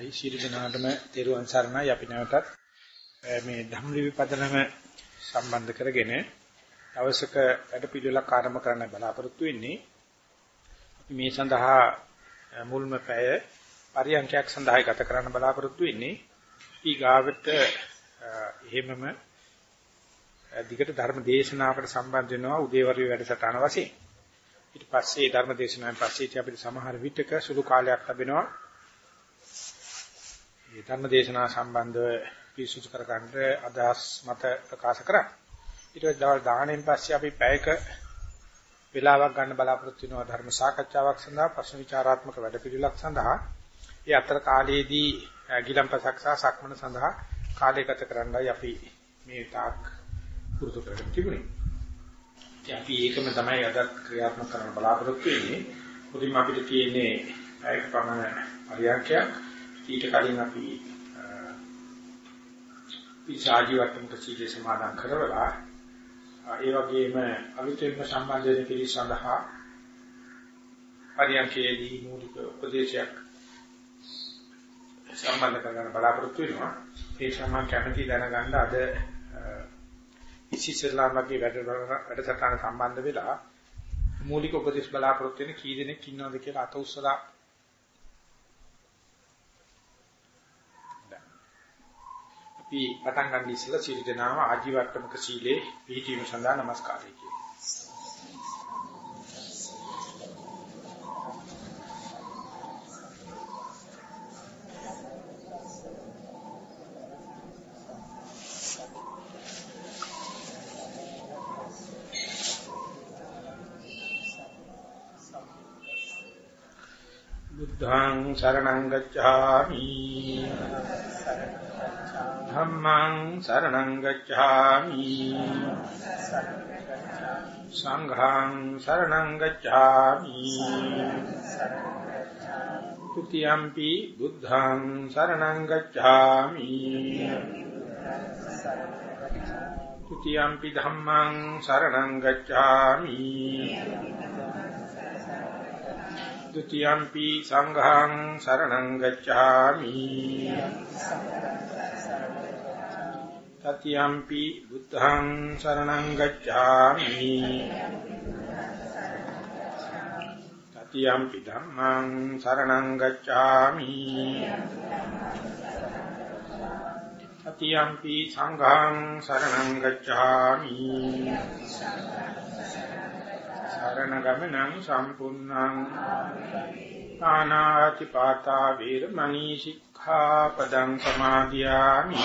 අවසරයි ශීල දනාටම තෙරුවන් සරණයි. අපි නැවතත් මේ ධම්මලි විපදනම සම්බන්ධ කරගෙන අවශ්‍යක වැඩ පිළිවෙලක් ආරම්භ කරන්න බලාපොරොත්තු වෙන්නේ අපි මේ සඳහා මුල්ම පැය පරියන්කයක් සඳහා ගත කරන්න බලාපොරොත්තු වෙන්නේ. ඊගාවට එහෙමම දිගට ධර්ම දේශනාවකට සම්බන්ධ වෙනවා උදේවරු වැඩසටහන වශයෙන්. ඊට පස්සේ ධර්ම දේශනාවෙන් පස්සේ අපිට සමහර විටක සුළු කාලයක් ලැබෙනවා. මේ ධර්ම දේශනා සම්බන්ධව පිරිසුදු කරගන්න අදහස් මත ප්‍රකාශ කරා. ඊට පස්සේ දවල් දාහනෙන් පස්සේ අපි පැයක වේලාවක් ගන්න බලාපොරොත්තු වෙනවා ධර්ම සාකච්ඡාවක් සඳහා ප්‍රශ්න විචාරාත්මක වැඩපිළිවෙලක් සඳහා. ඒ අතර කාලයේදී ගිලම්පසක් සහ සක්මන සඳහා කාලය ගත කරන්නයි අපි මේ තාක් පුරුදු කරගෙන තිබුණේ. ඉතින් අපි ඒකම තමයි අද ක්‍රියාත්මක කරන්න බලාපොරොත්තු වෙන්නේ. මුලින්ම අපිට තියෙන්නේ පැයක පමණ පරියන්කයක්. ඊට කලින් අපි විසාජි වට්ටමක සීලේ සමාදන් කරවලා ඒ වගේම අලුතෙන්ම සම්බන්ධ වෙන පිළිස් සඳහා පරියන්කේදී මූලික උපදේශයක් සම්බන්ධ කරගන්න බලාපොරොත්තු වෙනවා. ඒ සමාන කැමැති දැනගන්න අද ඉසිසලාමගේ වැඩ වැඩසටහන සම්බන්ධ වෙලා මූලික උපදේශ බලාපොරොත්තු වෙන කී දෙනෙක් ඉන්නවද කියලා අත උස්සලා අපි පටන් ගන්න ඉස්සෙල්ලා සීල දනාව ආජීවට්ටමක සීලේ පිළිටීම සඳහා নমස්කාරය කියනවා. බුද්ධං සරණං ගච්ඡාමි ධම්මං සරණං ගච්ඡාමි සංඝං සරණං ගච්ඡාමි ဒ ුතියම්පි බුද්ධං සරණං ගච්ඡාමි ဒ ුතියම්පි ධම්මං සරණං ගච්ඡාමි ဒ ුතියම්පි සංඝං සරණං ගච්ඡාමි තතියම්පි බුද්ධං සරණං ගච්ඡාමි තතියම්පි ධම්මං සරණං ගච්ඡාමි තතියම්පි සංඝං සරණං ගච්ඡාමි සරණ ගමනං සම්පූර්ණං ආනාති පාතා වීරමණී සික්ඛාපදං සමාදියාමි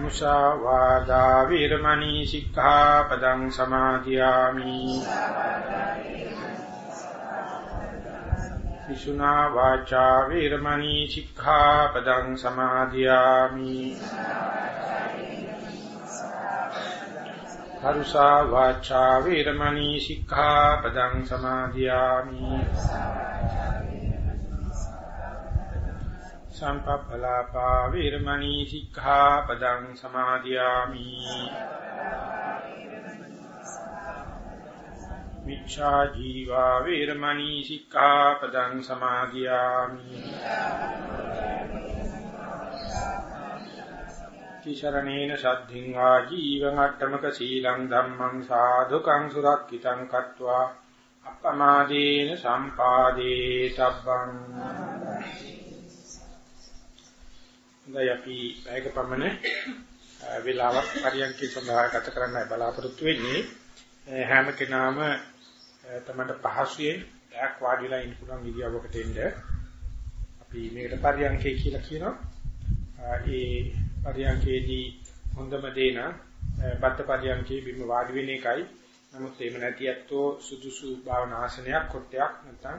මුසාවාදා වීරමණී සික්ඛාපදං සමාදියාමි. විසුනා වාචා වීරමණී සික්ඛාපදං සමාදියාමි. කරුසා වාචා වීරමණී සික්ඛාපදං සමාදියාමි. සම්පප්පලාපා වීරමණී සික්ඛාපදං සමාදියාමි මිච්ඡා ජීවා වීරමණී සික්ඛාපදං සමාදියාමි තිසරණේන සද්ධින් ආජීවං අට්ඨමක සීලං ධම්මං සාධුකං සුරක්ඛිතං කତ୍වා අප්පමාදේන සම්පාදේ තබ්බං හොඳයි අපි පැයක පමණ වේලාවක් පරියන්කේ සඳහා ගත කරන්නයි බලාපොරොත්තු වෙන්නේ. හැම කෙනාම තමයි පහසුවෙන් ඩයක් වාඩිලා ඉන්න පුළුවන් ඉරියව්වකට එන්න. අපි මේකට පරියන්කේ කියලා කියනවා. ඒ පරියන්කේදී හොඳම දේ නම් බද්ද පරියන්කේ බිම වාඩි වෙන එකයි. නමුත් එහෙම නැති ඇත්තෝ සුදුසු භාවනා ආසනයක් කොටයක් නැත්නම්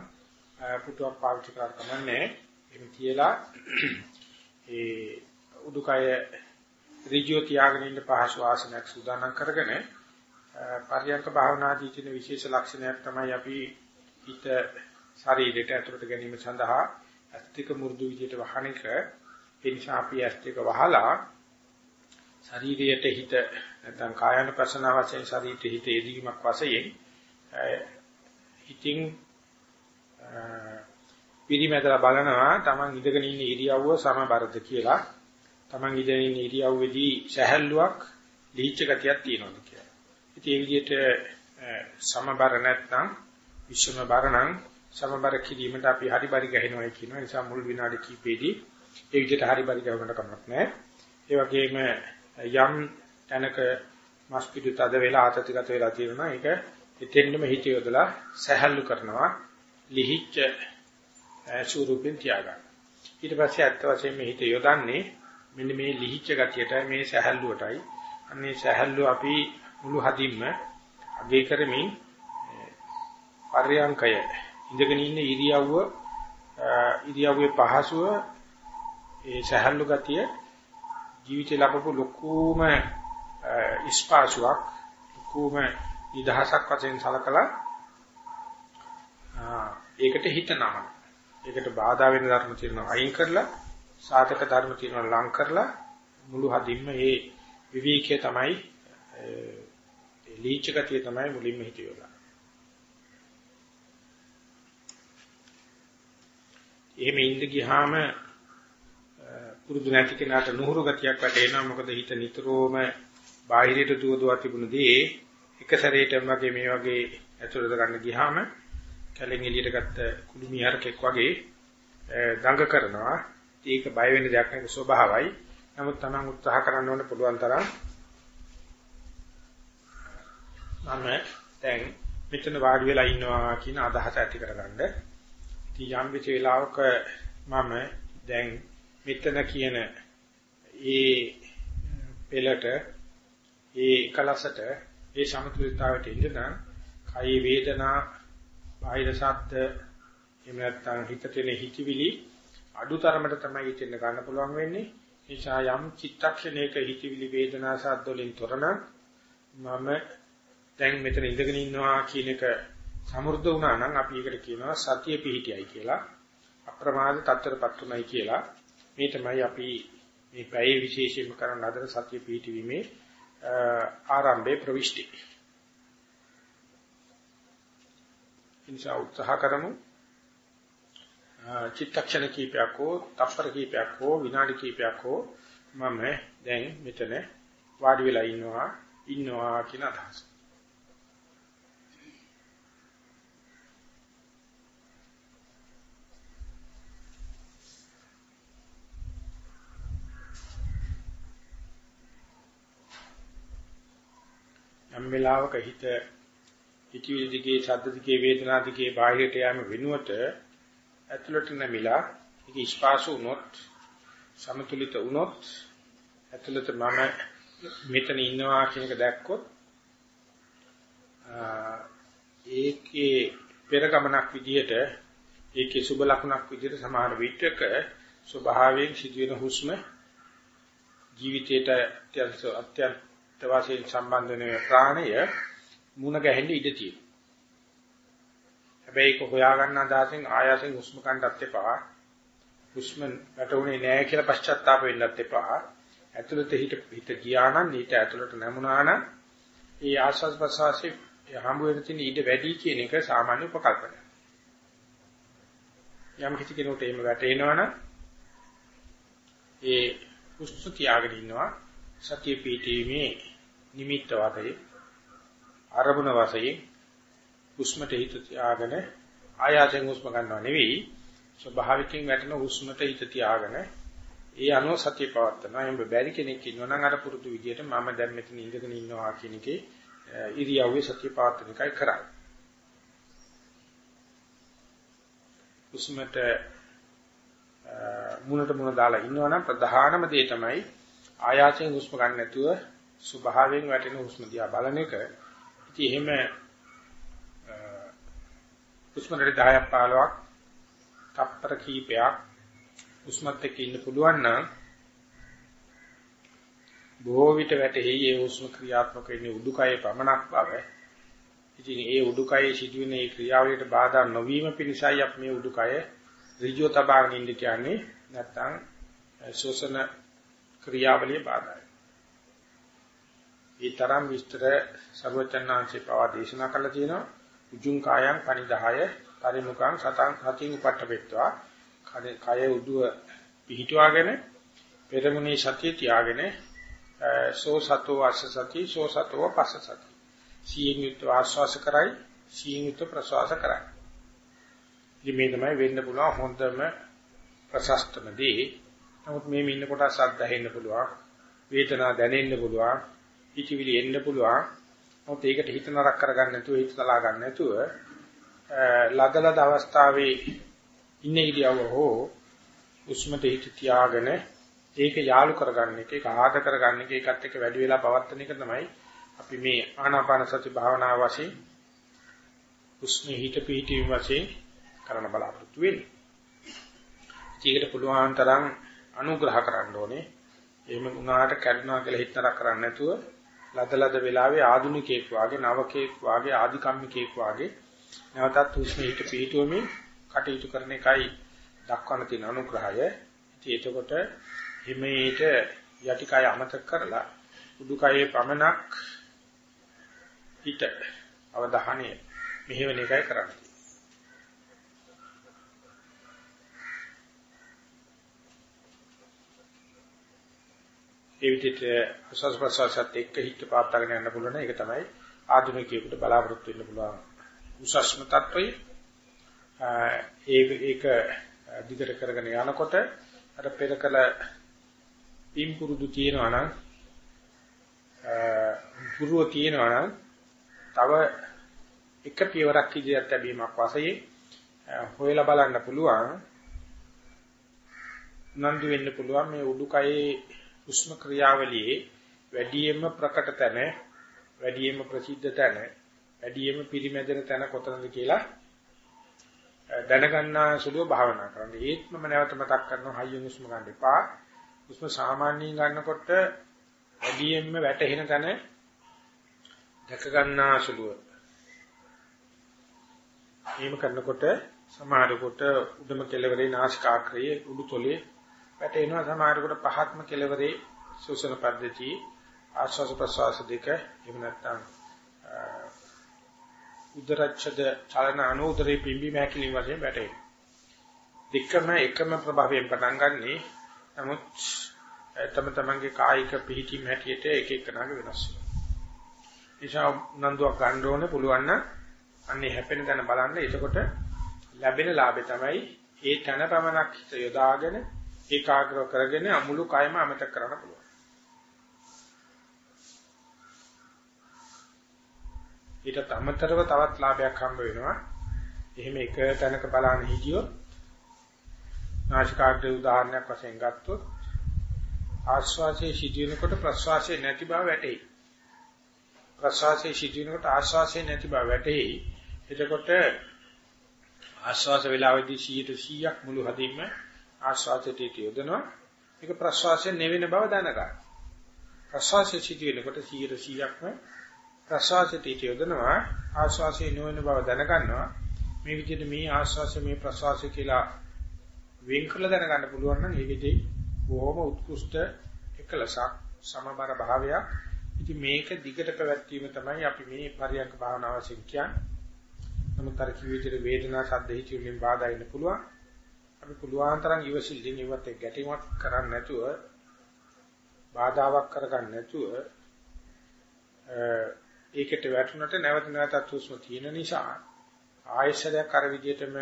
පුටුවක් පාවිච්චි කරලා කමන්නේ එහෙම කියලා ඒ උඩුකය ඍජුව තියාගෙන ඉන්න පහසු ආසනයක් සූදානම් කරගෙන පරියන්ක භාවනාදී තියෙන විශේෂ ලක්ෂණයක් තමයි අපි හිත ශරීරයට ඇතුළට ගැනීම සඳහා ඇස්තික මු르දු විදියට වහන එක. ඒ නිසා අපි ඇස්තික වහලා ශරීරයට හිත නැත්නම් කායानुපසන වශයෙන් ශරීරයට හිත යෙදීමක් වශයෙන් හිතින් පිරිමැදලා බලනවා Taman ඉඳගෙන ඉන්න ඉරියව්ව සමබරද කියලා. Taman ඉඳගෙන ඉන්න ඉරියව්වේදී සැහැල්ලුවක් දීච්ච ගතියක් තියෙනවද කියලා. ඉතින් මේ විදිහට සමබර නැත්නම් විශ්වම බර නම් සමබර කිරීමට අපි හරි පරි ගහනවා කියනවා. ඒ නිසා මුල් විනාඩි කිහිපෙදී ඒ විදිහට හරි පරි ගවන්නට කමක් නැහැ. ඒ වගේම යම් තැනක මස් පිටු තද වෙලා ආතතිගත වෙලා තියෙනවා. ඒක එතෙන්නම හිත යොදලා සැහැල්ලු කරනවා. ලිහිච්ච ස්වරූපෙන් තියාගන්න. ඊට පස්සේ ඇත්ත වශයෙන්ම හිත යොදන්නේ මෙන්න මේ ලිහිච්ච ගතියටයි මේ සැහැල්ලුවටයි. අන්නේ සැහැල්ලුව අපි මුළු හදින්ම අගේ කරමින් පර්යංකය ඉඳගෙන ඉන්න ඉරියව්ව ඉරියව්වේ පහසුව ඒ සහැල්ලු ගතිය ජීවිතේ ලැබපු ලොකුම ඉස්පාසුවක් ලොකුම නිදහසක් වශයෙන් සලකලා ඒකට හිත නමන. ඒකට බාධා වෙන ධර්ම තියෙනවා අයින් කරලා සාධක ධර්ම තියෙනවා ලං කරලා මුළු හදින්ම මේ විවේකයේ තමයි ලීච ගතිය තමයි මුලින්ම හිතියෝලා. එහෙම ඉඳ ගියාම පුරුදු නැති කෙනාට නුහුරු ගතියක් වැටෙනවා මොකද හිත නිතරම බාහිරයට දුව දුව තිබුණදී එක සැරේටම වගේ මේ වගේ ඇතුළට ගන්න ගියාම කැලෙන් එළියට ගත්ත කුළුමි හරකෙක් වගේ දඟ කරනවා. ඒක බය වෙන දෙයක් නෙවෙයි ස්වභාවයි. නමුත් Taman උත්සාහ කරන්න ඕනේ පුළුවන් තරම්. මම දැන් මෙතන වාඩි වෙලා ඉන්නවා කියන අදහස ඇති කරගන්න. ඉතින් යම් කිසි වෙලාවක මම දැන් මෙතන කියන ඒ පෙළට ඒ කලසට ඒ සමතුලිතතාවයට ඉඳන කයි වේදනා බාහිර ශබ්ද එහෙම නැත්නම් හිතට එන හිතවිලි අඩුතරමට තමයි හිතෙන්න ගන්න පුළුවන් වෙන්නේ. නිසා යම් චිත්තක්ෂණයක හිතවිලි වේදනා ශබ්ද වලින් තොරන මම දැන් මෙතන ඉඳගෙන ඉන්නවා කියන එක සමෘද්ධ වුණා නම් අපි ඒකට කියනවා සතිය පිහිටියයි කියලා. අප්‍රමාද තත්ත්වයටපත් උනායි කියලා. මේ තමයි අපි මේ පැයේ විශේෂයෙන්ම කරන්න හදන සතිය පිහිටීමේ ආරම්භයේ ප්‍රවිෂ්ටි. ඉන්සා උත්සාහ කරමු චිත්තක්ෂණ කීපයක් හෝ තප්පර කීපයක් හෝ විනාඩි කීපයක් හෝ මම දැන් මෙතන වාඩි වෙලා ඉන්නවා ඉන්නවා කියන අදහස. යම් වෙලාවක හිත හිතවිලි දිගේ ශබ්ද දිගේ වේදනා දිගේ බාහිරට යෑම වෙනුවට ඇතුළට නැමිලා ඒක ස්පාසු වුණොත් සමතුලිත වුණොත් ඇතුළත මම මෙතන ඉන්නවා කියන එක දැක්කොත් ඒකේ පෙර ගමනක් විදිහට ඒකේ සුබ ලකුණක් විදිහට සමාන විටක ස්වභාවයෙන් සිදුවෙන හුස්ම ජීවිතයට අත්‍යන්ත වශයෙන් සම්බන්ධ වෙන ප්‍රාණය මුණ ගැහෙන්න ඉඩ තියෙනවා. හැබැයි ඒක හොයාගන්න අදහසින් ආයාසෙන් හුස්ම ගන්නත් එපා. හුස්ම වැටුනේ නැහැ කියලා පශ්චාත්තාප වෙන්නත් එපා. ඇතුළත හිත හිත ගියා නම් ඊට ඇතුළට නැමුණා නම් ඒ ආස්වාද ප්‍රසවාසයේ හම්බ වෙන තියෙන ඊට වැඩි කියන එක සාමාන්‍ය උපකල්පනයක්. යම් කිසි කෙනෙකුට එහෙම වැටෙනවනම් ඒ හුස්ම තියාගෙන ඉන්නවා සතිය පිටීමේ නිමිත්ත වාතයේ අරමුණ වශයෙන් හුස්මට හිත තියාගෙන ආයාසයෙන් හුස්ම ගන්නව නෙවෙයි ස්වභාවිකයෙන් වැටෙන හුස්මට හිත තියාගෙන ඒ අනුව සතිය පවත්නවා. එම්බ බැරි කෙනෙක් ඉන්නවා නම් අර පුරුදු විදියට මම දැන් මෙතන ඉඳගෙන ඉන්නවා කියන එකේ ඉරියව්වේ සතිය පවත්වන එකයි කරන්නේ. හුස්මට මුණට මුණ දාලා ඉන්නවනම් ප්‍රධානම දේ තමයි ආයාසයෙන් හුස්ම ගන්න නැතුව ස්වභාවයෙන් වැටෙන හුස්ම දිහා බලන එක. ඉතින් එහෙම හුස්ම රට 10ක් 15ක් තප්පර කීපයක් හුස්මත් එක්ක ඉන්න පුළුවන් නම් බොහෝ විට වැටෙහි ඒ උෂ්ම ක්‍රියාත්මක වෙන්නේ උඩුකයේ පමණක් බව. ඉතින් ඒ උඩුකයේ සිදුවෙන මේ ක්‍රියාවලියට බාධා නොවීම පිණිසයි අපි මේ උඩුකය ඍජුව තබාගෙන ඉන්න කියන්නේ නැත්තම් ශෝෂණ ක්‍රියාවලිය බාධායි. ඒ තරම් විස්තර සර්වචන්නාංශේ පවා දේශනා කළා තියෙනවා. උජුං කායං පනිදාය පරිමුඛං සතං හතින් උපට්ඨපෙත්වා. කය උදුව පිහිටුවාගෙන පෙරමුණේ සතිය තියාගෙන සෝ සතෝ වාස සති සෝ සතෝ පස්ස සති. සීයෙන් යුක්ත ආශ්වාස කරයි සීයෙන් යුක්ත ප්‍රශ්වාස කරයි. ඉතින් මේ තමයි වෙන්න පුළුවන් හොඳම ප්‍රශස්තම දේ. නමුත් මේ ඉන්න කොට සද්ද ඇහෙන්න පුළුවන් වේදනාව දැනෙන්න පුළුවන් ඉතිවිලි එන්න පුළුවන් මොකද ඒකට හිත නරක කරගන්න නැතුව හිත තලා ගන්න නැතුව ලදලද අවස්ථාවේ ඉන්නේ ඉරියව්ව හෝ උස්මත හිත තියාගෙන ඒක යාලු කරගන්න එක ඒක ආද කරගන්න එක ඒකත් එක්ක වැඩි වෙලා පවත්තන එක තමයි අපි මේ ආනාපාන සති භාවනාව වශයෙන් උස්මේ හිත පිහිටීම වශයෙන් කරන්න බලාපොරොත්තු වෙන්නේ. ඒකට පුළුවන් තරම් අනුග්‍රහ කරන්න ඕනේ. එහෙම වුණාට කැඩනවා කියලා හිතනක් කරන්නේ නැතුව ලදලද වෙලාවේ ආදුනිකයෙක් වාගේ නවකයෙක් වාගේ ආධිකම්මිකයෙක් වාගේ නැවතත් උස්මේ හිත පිහිටුවමින් කටයුතු කරන එකයි දක්වන තියෙන අනුග්‍රහය. ඉතින් එතකොට හිමේට යටිකය අමතක කරලා උඩුකයේ පමණක් හිත අවධානය මෙහෙවන එකයි කරන්නේ. ඒ විදිහට ප්‍රසස් ප්‍රසස්ත් එක්ක හිත පාත්තාගෙන යන්න පුළුවන් ඒක තමයි ආධුනිකයෙකුට බලාපොරොත්තු වෙන්න පුළුවන් උසස්ම තත්වය. ඒක ඒක දිගට කරගෙන යනකොට අර පෙර කළ පින් පුරුදු තියෙනවා නම් පුරුව තියෙනවා නම් තව එක පියවරක් ඉදිරියට ලැබීමක් වශයෙන් හොයලා බලන්න පුළුවන් නන්දු වෙන්න පුළුවන් මේ උඩුකයේ උෂ්ම ක්‍රියාවලියේ වැඩියෙන්ම ප්‍රකට තැන වැඩියෙන්ම ප්‍රසිද්ධ තැන වැඩියෙන්ම පිරිමැදෙන තැන කොතනද කියලා දැනගන්නා සුළුව භාවනා කරන්න. ඒත් මම නැවත මතක් කරනවා හයියෙන් උස්ම ගන්න එපා. උස්ම සාමාන්‍යයෙන් ගන්නකොට වැඩියෙන්ම වැටෙන තැන දැක ගන්නා සුළුව. එහෙම කරනකොට සමහරකට උඩම කෙළවරේ නාසිකාග්‍රයේ උඩුතොලේ වැටෙනවා සමහරකට පහත්ම කෙළවරේ ශෝෂණ පද්ධතිය ආශ්වාස ප්‍රශ්වාස දෙක එහෙම නැත්නම් උදරච්ඡද චලන අනුදරේ පිම්බි මහැකිලින් වශයෙන් වැටෙනවා. දෙකම එකම ප්‍රභාවයෙන් පටන් ගන්නේ නමුත් තම තමන්ගේ කායික පිහිටීම හැටියට එක එකනාගේ වෙනස් වෙනවා. ඒසා නන්දුවක් ගන්න ඕනේ පුළුවන් නම් අන්නේ හැපෙන තැන බලන්න. එතකොට ලැබෙන ලාභය තමයි ඒ තන පමණක් හිත යොදාගෙන ඒකාග්‍රව කරගෙන අමුළු කයම අමතක කරන්න පුළුවන්. ඊට අමතරව තවත් ලාභයක් හම්බ වෙනවා. එහෙම එක තැනක බලන්න හිටියොත් නාසිකාග්‍රේ උදාහරණයක් වශයෙන් ගත්තොත් ආශ්වාසයේ සිටිනකොට ප්‍රශ්වාසයේ නැති බව වැටහෙයි. ප්‍රශ්වාසයේ සිටිනකොට ආශ්වාසයේ නැති බව වැටහෙයි. එතකොට ආශ්වාස වේලාවේදී 100ක් මුළු හදින්ම ආශ්වාසයට යොදනවා. ඒක ප්‍රශ්වාසයේ නෙවෙන බව දැනගන්න. ප්‍රශ්වාසයේ සිටිනකොට 100%ක්ම ප්‍රශ්වාසයට යොදනවා. ආශ්වාසයේ නොවන බව දැනගන්නවා. මේ විදිහට මේ ආශ්වාසය මේ ප්‍රශ්වාසය කියලා වෙන් කරලා දැනගන්න පුළුවන් නම් ඒකෙදී බොහොම උත්කෘෂ්ඨ එකලසක් සමබර භාවයක්. ඉතින් මේක දිගට පැවැත්වීම තමයි අපි මේ පරියන්ක භාවනාව වශයෙන් කියන්නේ. නමුත් අර කිව්ව විදිහට වේදනා සද්ද හිති වලින් බාධා ඉන්න පුළුවන්. අපි පුළුවන් තරම් ඉවසිල්ලින් ඉවත් ගැටීමක් කරන්නේ නැතුව බාධාවක් කරගන්න නැතුව ඒකට වැටුණට නැවත නැවතත් හුස්ම තියෙන නිසා ආයශරයක් අර විදිහටම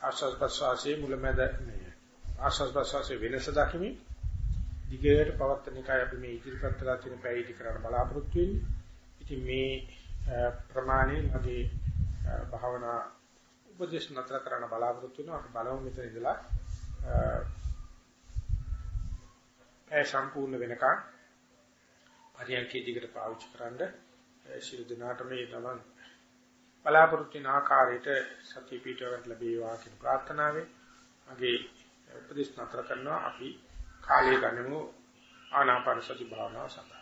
ආස්වාද ප්‍රසවාසයේ මුලමෙද ආස්වාද ප්‍රසවාසයේ වෙනස දකිමින් දිගට පවත්තන එකයි අපි මේ ඉදිරිපත් කරලා තියෙන පැවිදි කරන්න බලාපොරොත්තු වෙන්නේ. ඉතින් මේ ප්‍රමාණය මගේ භාවනා උපදේශ නතර කරන්න බලාපොරොත්තු වෙනවා. අපි බලමු මෙතන ඉඳලා ඒ සම්පූර්ණ වෙනකන් පරියන්කේ දිගට පාවිච්චි කරන්න ශිරු දිනාට මේ තමන් බලාපොරොත්තු වෙන ආකාරයට සතිය පිටවකට ලැබේවා කියන ප්‍රාර්ථනාවෙන් මගේ උපදේශ නතර කරනවා. අපි කාලය ගන්නමු ආනාපාන සති භාවනාව සඳහා.